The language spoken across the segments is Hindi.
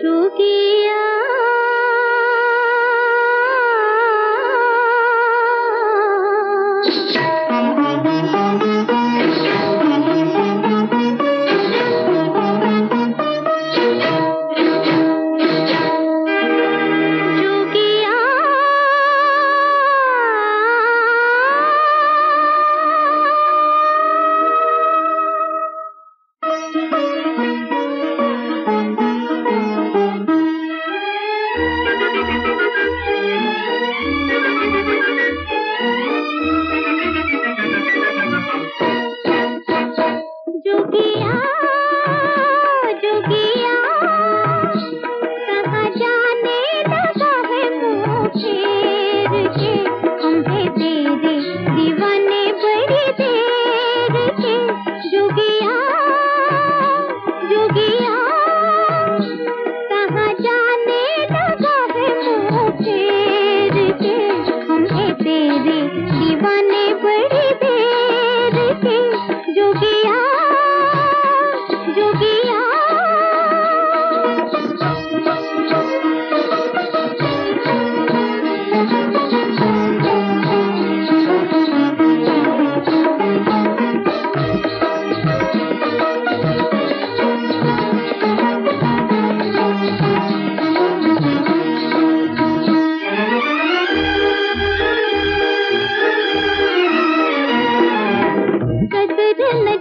जोगिया राजा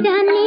जाने